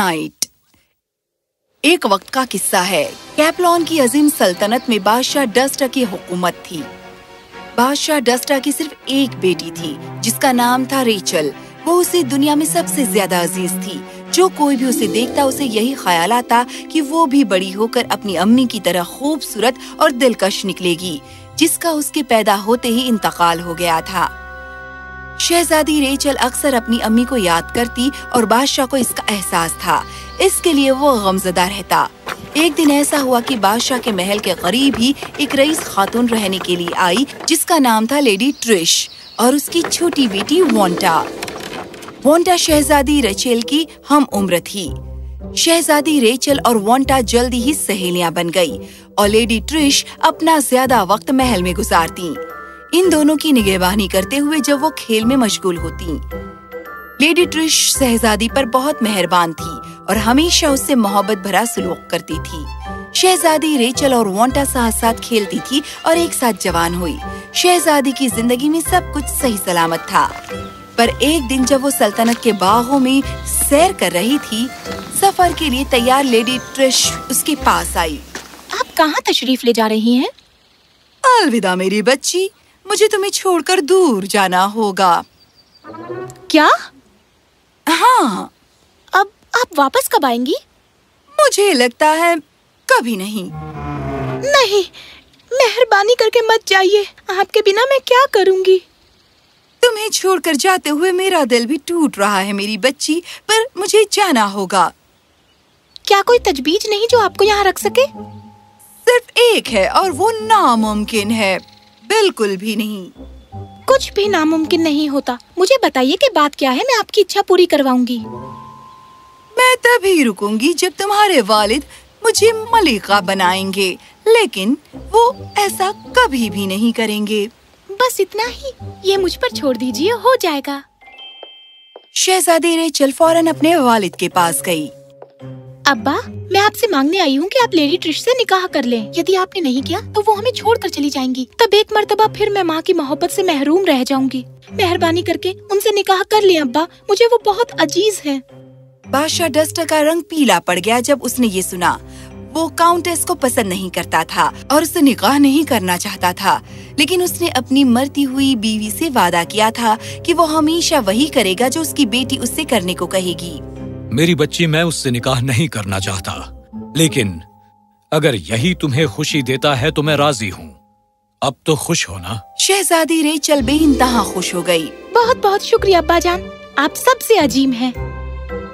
Night. एक वक्त का किस्सा है। कैपलॉन की अजीम सल्तनत में बादशाह डस्टा की हुकूमत थी। बादशाह डस्टा की सिर्फ़ एक बेटी थी, जिसका नाम था रेचल। वो उसे दुनिया में सबसे ज़्यादा अज़ीज़ थी। जो कोई भी उसे देखता, उसे यही ख्याल आता कि वो भी बड़ी होकर अपनी अम्मी की तरह खूबसूरत और दिलकश निकलेगी, जिसका उसके पैदा होते ही इंतकाल हो गया था। शहजादी रेचल अक्सर अपनी अम्मी को याद करती और बादशाह को इसका एहसास था। इसके लिए वो गमजदा रहता। एक दिन ऐसा हुआ कि बादशाह के महल के करीब ही एक रईस खातून रहने के लिए आई, जिसका नाम था लेडी ट्रिश, और उसकी छोटी बेटी वोंटा। वोंटा शहजादी रेचल की हम उम्र थी। शहजादी रेचल और वोंटा जल्दी ही सहेलियाँ बन गई, और लेडी ट्रिश अपना ज़्यादा वक्त महल में गुजारती। इन दोनों की निगहबानी करते हुए जब वो खेल में मशगूल होती। लेडी ट्रिश शहजादी पर बहुत मेहरबान थी और हमेशा उससे मोहब्बत भरा सलूक करती थी। शहजादी रेचल और वोंटा साथ साथ खेलती थी और एक साथ जवान हुई। शहजादी की ज़िंदगी में सब कुछ सही सलामत था। पर एक दिन जब वो सल्तनत के बागों में सैर कर रही थी सफ़र के लिए तैयार लेडी ट्रिश उसके पास आई। आप कहाँ तशरीफ़ ले जा रही हैं? अलविदा मेरी बच्ची। मुझे तुम्हें छोड़कर दूर जाना होगा। क्या? हाँ। अब आप वापस कब आएँगी? मुझे लगता है कभी नहीं। नहीं मेहरबानी करके मत जाइए। आपके बिना मैं क्या करूँगी? तुम्हें छोड़कर जाते हुए मेरा दिल भी टूट रहा है मेरी बच्ची पर मुझे जाना होगा। क्या कोई तजबीज नहीं जो आपको यहाँ रख सके? सिर्फ़ एक है और वो नामुमकिन है। बिल्कुल भी नहीं। कुछ भी नामुमकिन नहीं होता। मुझे बताइए कि बात क्या है? मैं आपकी इच्छा पूरी करवाऊँगी। मैं तभी रुकूँगी जब तुम्हारे वालिद मुझे मलिका बनाएँगे लेकिन वो ऐसा कभी भी नहीं करेंगे। बस इतना ही। ये मुझ पर छोड़ दीजिए हो जाएगा। शहजादी रेचल फ़ौरन अपने वालिद के पास गई। अब्बा, मैं आपसे मांगने आई हूँ कि आप लेडी ट्रिश से निकाह कर लें। यदि आपने नहीं किया तो वो हमें छोड़कर चली जाएँगी। तब एक मरतबा फिर मैं माँ की मोहब्बत से महरूम रह जाऊँगी। मेहरबानी करके उनसे निकाह कर लें अब्बा, मुझे वो बहुत अज़ीज़ है। बादशाह डस्टर का रंग पीला पड़ गया जब उसने ये सुना। वो काउंटेस को पसंद नहीं करता था और उससे निकाह नहीं करना चाहता था। लेकिन उसने अपनी मरती हुई बीवी से वादा किया था कि वो हमेशा वही करेगा जो उसकी बेटी उससे करने को कहेगी। मेरी बच्ची मैं उससे निकाह नहीं करना चाहता। लेकिन अगर यही तुम्हें खुशी देता है तो मैं राज़ी हूँ। अब तो खुश होना शहजादी रेचल बेइंतहा खुश हो गई। बहुत बहुत शुक्रिया अब्बा जान आप सबसे अजीम हैं।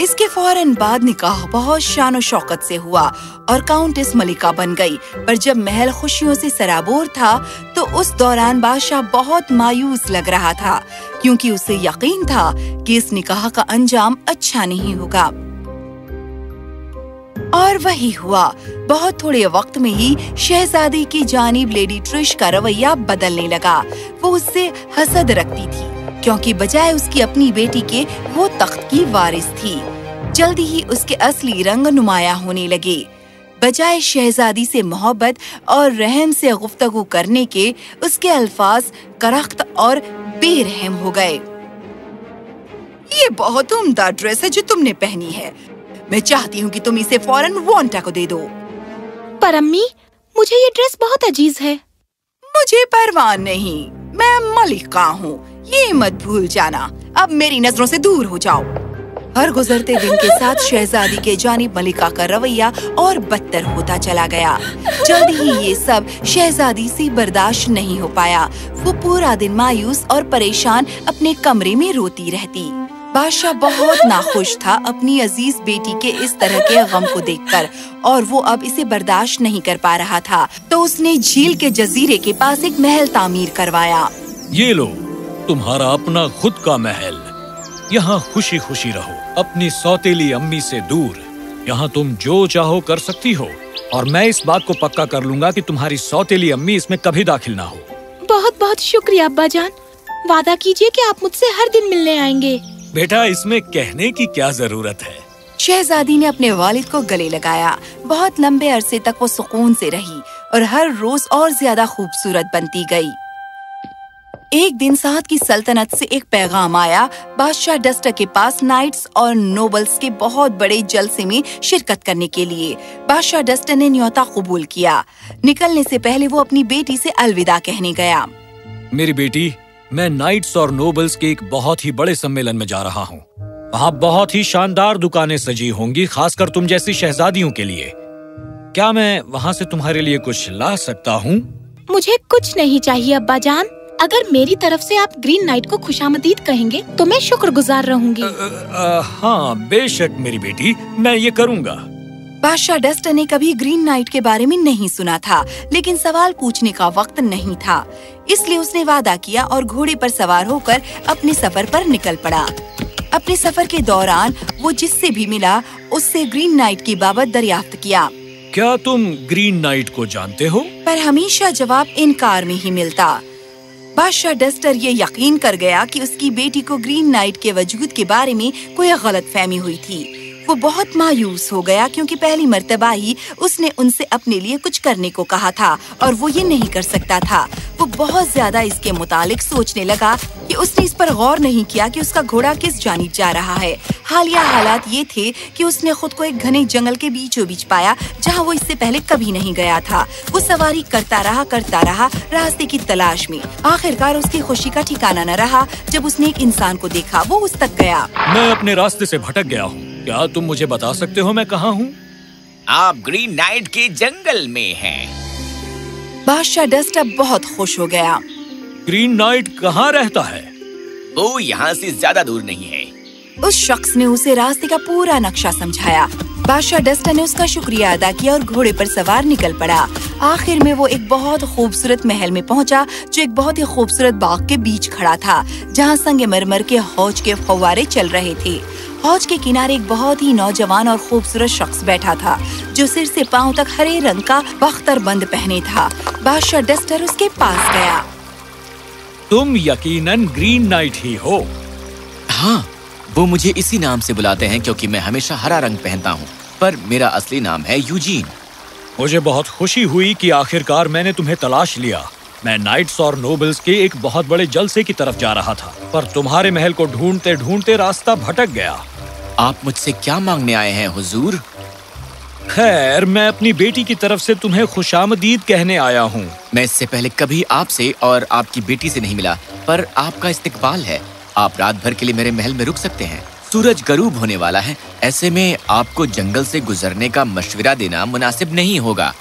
इसके फ़ौरन बाद निकाह बहुत शान शौकत से हुआ और काउंटेस मलिका बन गई। पर जब महल खुशियों से सराबोर था तो उस दौरान बादशाह बहुत मायूस लग रहा था, क्योंकि उसे यकीन था कि इस निकाह का अंजाम अच्छा नहीं होगा। और वही हुआ। बहुत थोड़े वक्त में ही शहजादी की जानिब लेडी ट्रिश का रवैया बदलने लगा। वो उससे हसद रखती थी। क्योंकि बजाय उसकी अपनी बेटी के वो तख्त की वारिस थी। जल्दी ही उसके असली रंग नुमाया होने लगे। बजाय शहजादी से मोहब्बत और रहम से गुफ्तगू करने के उसके अल्फाज करख्त और बेरहम हो गए। ये बहुत उम्दा ड्रेस है जो तुमने पहनी है। मैं चाहती हूँ कि तुम इसे फ़ौरन वोंटा को दे दो। पर अम्मी मुझे ये ड्रेस बहुत अज़ीज़ है। मुझे परवाह नहीं। मैं मलिका हूँ। ये मत भूल जाना। अब मेरी नज़रों से दूर हो जाओ। हर गुजरते दिन के साथ शहजादी के जानिब मलिका का रवैया और बदतर होता चला गया। जल्द ही ये सब शहजादी से बर्दाश्त नहीं हो पाया। वो पूरा दिन मायूस और परेशान अपने कमरे में रोती रहती। बादशाह बहुत नाखुश था अपनी अज़ीज़ बेटी के इस तरह के गम को देखकर, और वो अब इसे बर्दाश्त नहीं कर पा रहा था। तो उसने झील के जजीरे के पास एक महल तामीर करवाया। ये लो तुम्हारा अपना खुद का महल। यहाँ खुशी खुशी रहो। अपनी सौतेली अम्मी से दूर। यहाँ तुम जो चाहो कर सकती हो। और मैं इस बात को पक्का कर लूँगा कि तुम्हारी सौतेली अम्मी इसमें कभी दाखिल ना हो। बहुत बहुत शुक्रिया अब्बा जान वादा कीजिए कि आप मुझसे हर दिन मिलने आएँगे। बेटा इसमें कहने की क्या ज़रूरत है? शहजादी ने अपने वालिद को गले लगाया। बहुत लंबे अरसे तक वो सुकून से रही और हर रोज और ज़्यादा खूबसूरत बनती गई। एक दिन साथ की सल्तनत से एक पैगाम आया। बादशाह डस्टर के पास नाइट्स और नोबल्स के बहुत बड़े जलसे में शिरकत करने के लिए। बादशाह डस्टर ने न्योता कबूल किया। निकलने से पहले वो अपनी बेटी से अलविदा कहने गया। मेरी बेटी मैं नाइट्स और नोबल्स के एक बहुत ही बड़े सम्मेलन में जा रहा हूँ। वहाँ बहुत ही शानदार दुकानें सजी होंगी खासकर तुम जैसी शहजादियों के लिए। क्या मैं वहाँ से तुम्हारे लिए कुछ ला सकता हूँ? मुझे कुछ नहीं चाहिए अब्बा जान अगर मेरी तरफ़ से आप ग्रीन नाइट को खुशामदीद कहेंगे तो मैं शुक्रगुजार रहूँगी। हाँ बेशक मेरी बेटी मैं ये करूँगा। बादशाह डस्टर ने कभी ग्रीन नाइट के बारे में नहीं सुना था लेकिन सवाल पूछने का वक्त नहीं था। इसलिए उसने वादा किया और घोड़े पर सवार होकर अपने सफ़र पर निकल पड़ा। अपने सफ़र के दौरान वो जिससे भी मिला उससे ग्रीन नाइट की बाबत दरियाफ्त किया। क्या तुम ग्रीन नाइट को जानते हो? पर हमेशा जवाब इनकार में ही मिलता। बादशाह डस्टर ये यकीन कर गया कि उसकी बेटी को ग्रीन नाइट के वजूद के बारे में कोई गलत फहमी हुई थी। वो बहुत मायूस हो गया क्योंकि पहली मर्तबा ही उसने उनसे अपने लिए कुछ करने को कहा था और वो ये नहीं कर सकता था। वो बहुत ज़्यादा इसके मुतालिक सोचने लगा कि उसने इस पर गौर नहीं किया कि उसका घोड़ा किस जानिब जा रहा है। हालिया हालात ये थे कि उसने खुद को एक घने जंगल के बीचों बीच पाया, जहाँ वो इससे पहले कभी नहीं गया था। वो सवारी करता रहा करता रहा, रास्ते की तलाश में। आखिरकार उसकी खुशी का ठिकाना न रहा। जब उसने एक इंसान को देखा, वो उस तक गया। मैं अपने रास्ते से भटक गया हूँ। क्या तुम मुझे बता सकते हो मैं कहाँ हूँ? आप ग्रीन नाइट के जंगल में हैं। बादशाह डस्ट अब बहुत खुश हो गया। ग्रीन नाइट कहाँ रहता है? वो यहाँ से ज़्यादा दूर नहीं है। उस शख्स ने उसे रास्ते का पूरा नक्शा समझाया। बादशाह डस्टा ने उसका शुक्रिया अदा किया और घोड़े पर सवार निकल पड़ा। आखिर में वो एक बहुत खूबसूरत महल में पहुँचा जो एक बहुत ही खूबसूरत बाग के बीच खड़ा था जहाँ संगे मरमर के हौज के फवारे चल रहे थे। हौज के किनारे एक बहुत ही नौजवान और खूबसूरत शख्स बैठा था जो सिर से पाँव तक हरे रंग का बख्तर बंद पहने था। बादशाह डस्टर उसके पास गया। तुम यकीनन ग्रीन नाइट ही हो। हाँ वो मुझे इसी नाम से बुलाते हैं क्योंकि मैं हमेशा हरा रंग पहनता हूँ। पर मेरा असली नाम है यूजीन। मुझे बहुत खुशी हुई कि आखिरकार मैंने तुम्हें तलाश लिया। मैं नाइट्स और नोबल्स के एक बहुत बड़े जलसे की तरफ़ जा रहा था पर तुम्हारे महल को ढूंढते ढूंढते रास्ता भटक गया। आप मुझसे क्या मांगने आए हैं हुजूर? खैर मैं अपनी बेटी की तरफ़ से तुम्हें खुशामदीद कहने आया हूँ। मैं इससे पहले कभी आपसे और आपकी बेटी से नहीं मिला पर आपका इस्तकबाल है। आप रात भर के लिए मेरे महल में रुक सकते हैं। सूरज गरूब होने वाला है। ऐसे में आपको जंगल से गुजरने का मशवरा देना मुनासिब नहीं होगा।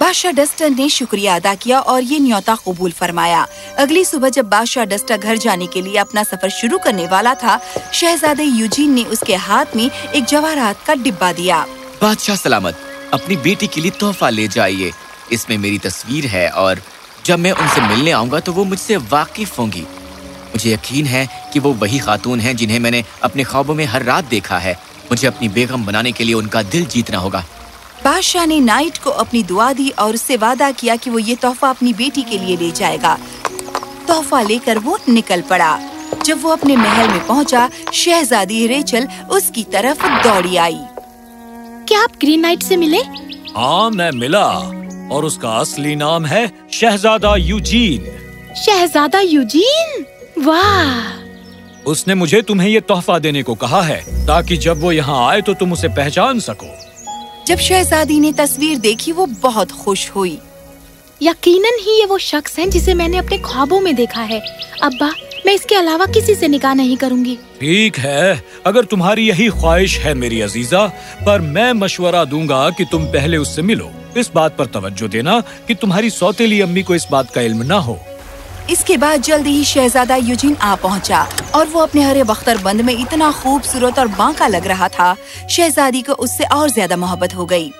बादशाह डस्टर ने शुक्रिया अदा किया और ये न्योता कबूल फरमाया। अगली सुबह जब बादशाह डस्टर घर जाने के लिए अपना सफ़र शुरू करने वाला था, शहजादे यूजीन ने उसके हाथ में एक जवाहरात का डिब्बा दिया। बादशाह सलामत, अपनी बेटी के लिए तोहफा ले जाइए। इसमें मेरी तस्वीर है और जब मैं उनसे मिलने आऊँगा तो वो मुझसे वाकिफ होंगी। मुझे यकीन है कि वो वही खातून हैं जिन्हें मैंने अपने ख्वाबों में हर रात देखा है। मुझे अपनी बेगम बनाने के लिए उनका दिल जीतना होगा। बादशाह ने नाइट को अपनी दुआ दी और उससे वादा किया कि वो ये तोहफा अपनी बेटी के लिए ले जाएगा। तोहफा लेकर वो निकल पड़ा। जब वो अपने महल में पहुँचा, शहजादी रेचल उसकी तरफ़ दौड़ी आई। क्या आप ग्रीन नाइट से मिले? हाँ मैं मिला और उसका असली नाम है शहजादा यूजीन। शहजादा यूजीन? वाह! उसने मुझे तुम्हें ये तोहफा देने को कहा है ताकि जब वो यहाँ आए तो तुम उसे पहचान सको। जब शहजादी ने तस्वीर देखी वो बहुत खुश हुई। यकीनन ही ये वो शख्स है जिसे मैंने अपने ख्वाबों में देखा है। अब्बा मैं इसके अलावा किसी से निकाह नहीं करूँगी। ठीक है अगर तुम्हारी यही ख्वाहिश है मेरी अजीजा पर मैं मशवरा दूँगा कि तुम पहले उससे मिलो। इस बात पर तवज्जो देना कि तुम्हारी सौतेली अम्मी को इस बात का इल्म ना हो। इसके बाद जल्दी ही शहजादा यूजिन आ पहुँचा और वो अपने हरे बख्तर बंद में इतना खूबसूरत और बांका लग रहा था शहजादी को उससे और ज़्यादा मोहब्बत हो गई।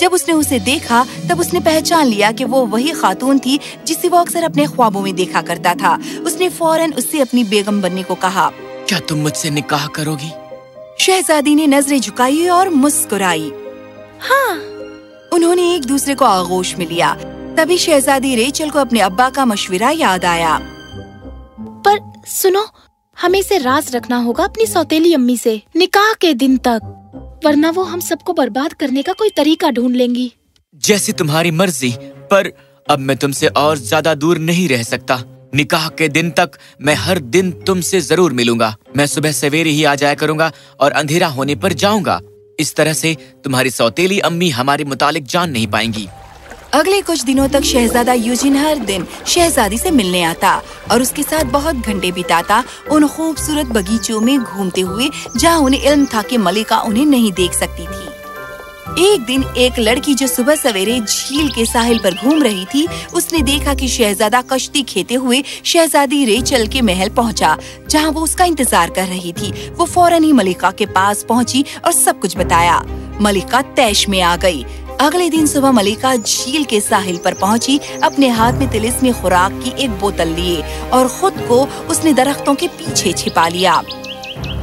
जब उसने उसे देखा तब उसने पहचान लिया कि वो वही खातून थी जिसे वो अक्सर अपने ख्वाबों में देखा करता था। उसने फ़ौरन उससे अपनी बेगम बनने को कहा। क्या तुम मुझसे निकाह करोगी? शहजादी ने नज़रें झुकाई और मुस्कुराई। हाँ। उन्होंने एक दूसरे को आगोश में लिया। तभी शहजादी रेचल को अपने अब्बा का मशविरा याद आया। पर सुनो हमें इसे राज रखना होगा अपनी सौतेली अम्मी से। निकाह के दिन तक वरना वो हम सबको बर्बाद करने का कोई तरीका ढूंढ लेंगी। जैसी तुम्हारी मर्ज़ी पर अब मैं तुमसे और ज़्यादा दूर नहीं रह सकता। निकाह के दिन तक मैं हर दिन तुमसे ज़रूर मिलूँगा। मैं सुबह सवेरे ही आ जाया करूँगा और अंधेरा होने पर जाऊँगा। इस तरह से तुम्हारी सौतेली अम्मी हमारे मुतालिक जान नहीं पाएँगी। अगले कुछ दिनों तक शहजादा यूजिन हर दिन शहजादी से मिलने आता और उसके साथ बहुत घंटे बिताता उन खूबसूरत बगीचों में घूमते हुए जहाँ उन्हें इल्म था कि मलिका उन्हें नहीं देख सकती थी। एक दिन एक लड़की जो सुबह सवेरे झील के साहिल पर घूम रही थी उसने देखा कि शहजादा कश्ती खेते हुए शहजादी रेचल के महल पहुँचा, जहाँ वो उसका इंतज़ार कर रही थी। वो फ़ौरन ही मलिका के पास पहुँची और सब कुछ बताया। मलिका तैश में आ गई। अगले दिन सुबह मलिका झील के साहिल पर पहुँची, अपने हाथ में तिलिस्मी खुराक की एक बोतल लिए और खुद को उसने दरख्तों के पीछे छिपा लिया।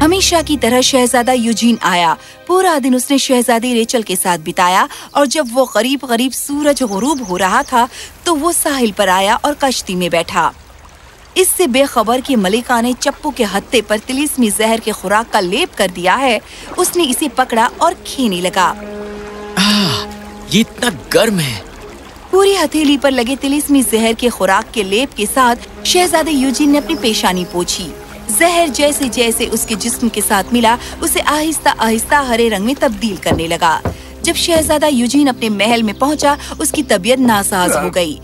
हमेशा की तरह शहजादा यूजीन आया। पूरा दिन उसने शहजादी रेचल के साथ बिताया और जब वो करीब करीब सूरज गुरूब हो रहा था तो वो साहिल पर आया और कश्ती में बैठा। इससे बेखबर कि मलिका ने चप्पू के हत्ते पर तिलिस्मी जहर के खुराक का लेप कर दिया है, उसने इसे पकड़ा और खेने लगा। ये इतना गर्म है। पूरी हथेली पर लगे तिलिस्मी जहर के खुराक के लेप के साथ शहजादे यूजिन ने अपनी पेशानी पोछी। जहर जैसे जैसे उसके जिस्म के साथ मिला उसे आहिस्ता आहिस्ता हरे रंग में तब्दील करने लगा। जब शहजादा यूजीन अपने महल में पहुँचा, उसकी तबीयत नासाज हो गई।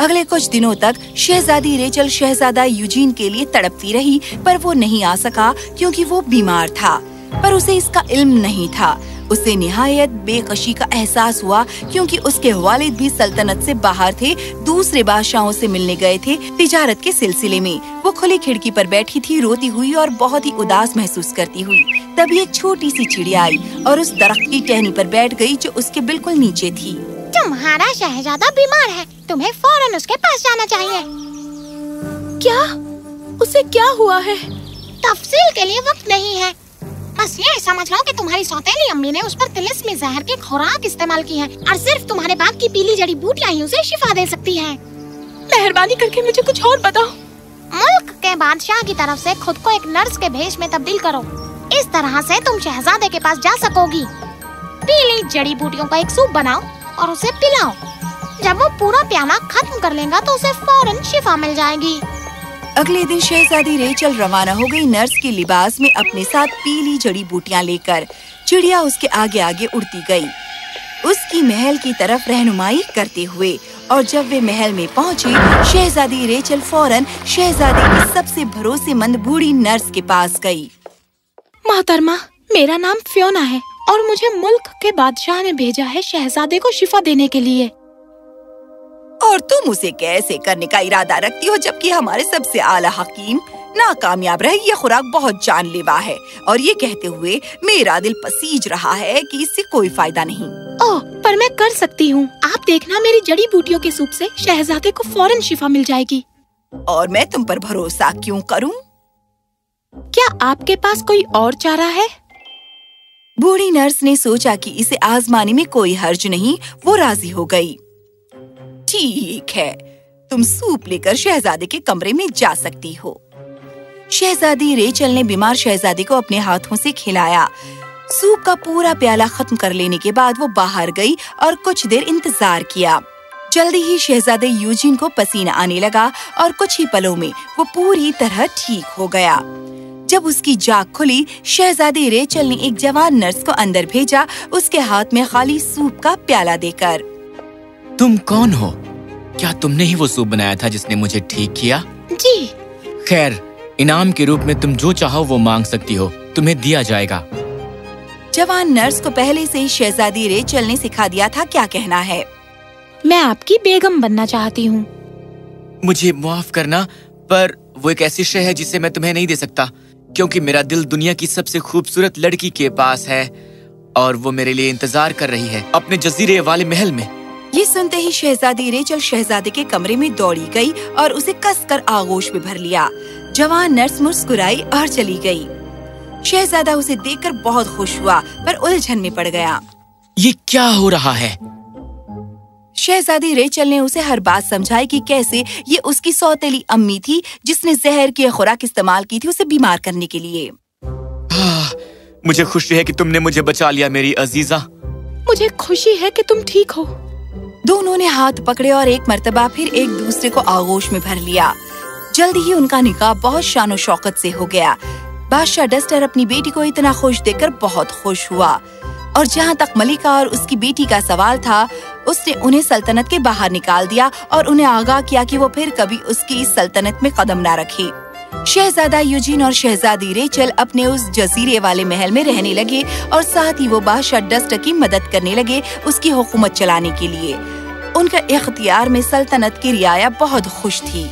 अगले कुछ दिनों तक शहजादी रेचल शहजादा यूजीन के लिए तड़पती रही पर वो नहीं आ सका क्योंकि वो बीमार था। पर उसे इसका इल्म नहीं था। उसे निहायत बेकशी का एहसास हुआ क्योंकि उसके वालिद भी सल्तनत से बाहर थे दूसरे बादशाहों से मिलने गए थे। तिजारत के सिलसिले में वो खुली खिड़की पर बैठी थी रोती हुई और बहुत ही उदास महसूस करती हुई। तभी एक छोटी सी चिड़िया आई और उस दरख्त की टहनी पर बैठ गई जो उसके बिल्कुल नीचे थी। तुम्हारा शहजादा बीमार है। तुम्हें फ़ौरन उसके पास जाना चाहिए। क्या? उसे क्या हुआ है? तफसील के लिए वक्त नहीं है। बस ये समझ लो कि तुम्हारी सौतेली अम्मी ने उस पर तिलिस्मी जहर की खुराक इस्तेमाल की है और सिर्फ़ तुम्हारे बाप की पीली जड़ी बूटियाँ ही उसे शिफा दे सकती है। मेहरबानी करके मुझे कुछ और बताओ। मुल्क के बादशाह की तरफ़ से खुद को एक नर्स के भेष में तब्दील करो। इस तरह से तुम शहजादे के पास जा सकोगी। पीली जड़ी बूटियों का एक सूप बनाओ और उसे पिलाओ। जब वो पूरा प्याला खत्म कर लेगा तो उसे फ़ौरन शिफा मिल जाएगी। अगले दिन शहजादी रेचल रवाना हो गई नर्स के लिबास में अपने साथ पीली जड़ी बूटियाँ लेकर। चिड़िया उसके आगे आगे उड़ती गई। उसकी महल की तरफ़ रहनुमाई करते हुए और जब वे महल में पहुँची, शहजादी रेचल फ़ौरन शहजादी की सबसे भरोसेमंद बूढ़ी नर्स के पास गई। मोहतरमा मेरा नाम फ्योना है और मुझे मुल्क के बादशाह ने भेजा है शहजादे को शिफा देने के लिए। और तुम उसे कैसे करने का इरादा रखती हो जबकि हमारे सबसे आला हकीम नाकामयाब रहे ये खुराक बहुत जानलेवा है। और ये कहते हुए मेरा दिल पसीज रहा है कि इससे कोई फ़ायदा नहीं। ओह पर मैं कर सकती हूँ। आप देखना मेरी जड़ी बूटियों के सूप से शहजादे को फ़ौरन शिफा मिल जाएगी। और मैं तुम पर भरोसा क्यों करूँ? क्या आपके पास कोई और चारा है? बूढ़ी नर्स ने सोचा कि इसे आजमाने में कोई हर्ज नहीं वो राज़ी हो गई। ठीक है। तुम सूप लेकर शहजादे के कमरे में जा सकती हो। शहजादी रेचल ने बीमार शहजादी को अपने हाथों से खिलाया। सूप का पूरा प्याला खत्म कर लेने के बाद वो बाहर गई और कुछ देर इंतज़ार किया। जल्दी ही शहजादे यूजिन को पसीना आने लगा और कुछ ही पलों में वो पूरी तरह ठीक हो गया। जब उसकी जाग खुली, शहजादी रेचल ने एक जवान नर्स को अंदर भेजा, उसके हाथ में खाली सूप का प्याला देकर। तुम कौन हो? क्या तुमने ही वो सूप बनाया था जिसने मुझे ठीक किया? जी। खैर इनाम के रूप में तुम जो चाहो वो मांग सकती हो। तुम्हें दिया जाएगा। जवान नर्स को पहले से ही शहजादी रेचल ने सिखा दिया था क्या कहना है? मैं आपकी बेगम बनना चाहती हूँ। मुझे माफ़ करना पर वो एक ऐसी शय है जिसे मैं तुम्हें नहीं दे सकता क्योंकि मेरा दिल दुनिया की सबसे खूबसूरत लड़की के पास है और वो मेरे लिए इंतज़ार कर रही है अपने जजीरे वाले महल में। ये सुनते ही शहजादी रेचल शहजादे के कमरे में दौड़ी गई और उसे कसकर आगोश में भर लिया। जवान नर्स मुस्कुराई और चली गई। शहजादा उसे देखकर बहुत खुश हुआ पर उलझन में पड़ गया। ये क्या हो रहा है? शहजादी रेचल ने उसे हर बात समझाई कि कैसे ये उसकी सौतेली अम्मी थी जिसने जहर की खुराक इस्तेमाल की थी उसे बीमार करने के लिए। आह, मुझे खुशी है कि तुमने मुझे बचा लिया मेरी अजीजा। मुझे खुशी है कि तुम ठीक हो। दोनों ने हाथ पकड़े और एक मर्तबा फिर एक दूसरे को आगोश में भर लिया। जल्दी ही उनका निकाह बहुत शानो शौकत से हो गया। बादशाह डस्टर अपनी बेटी को इतना खुश देखकर बहुत खुश हुआ। और जहाँ तक मलिका और उसकी बेटी का सवाल था, उसने उन्हें सल्तनत के बाहर निकाल दिया और उन्हें आगाह किया कि वो फिर कभी उसकी इस सल्तनत में कदम ना रखे। शहजादा यूजीन और शहजादी रेचल अपने उस जजीरे वाले महल में रहने लगे और साथ ही वो बादशाह डस्ट की मदद करने लगे उसकी हुकूमत चलाने के लिए। उनका इख्तियार में सल्तनत की रियाया बहुत खुश थी।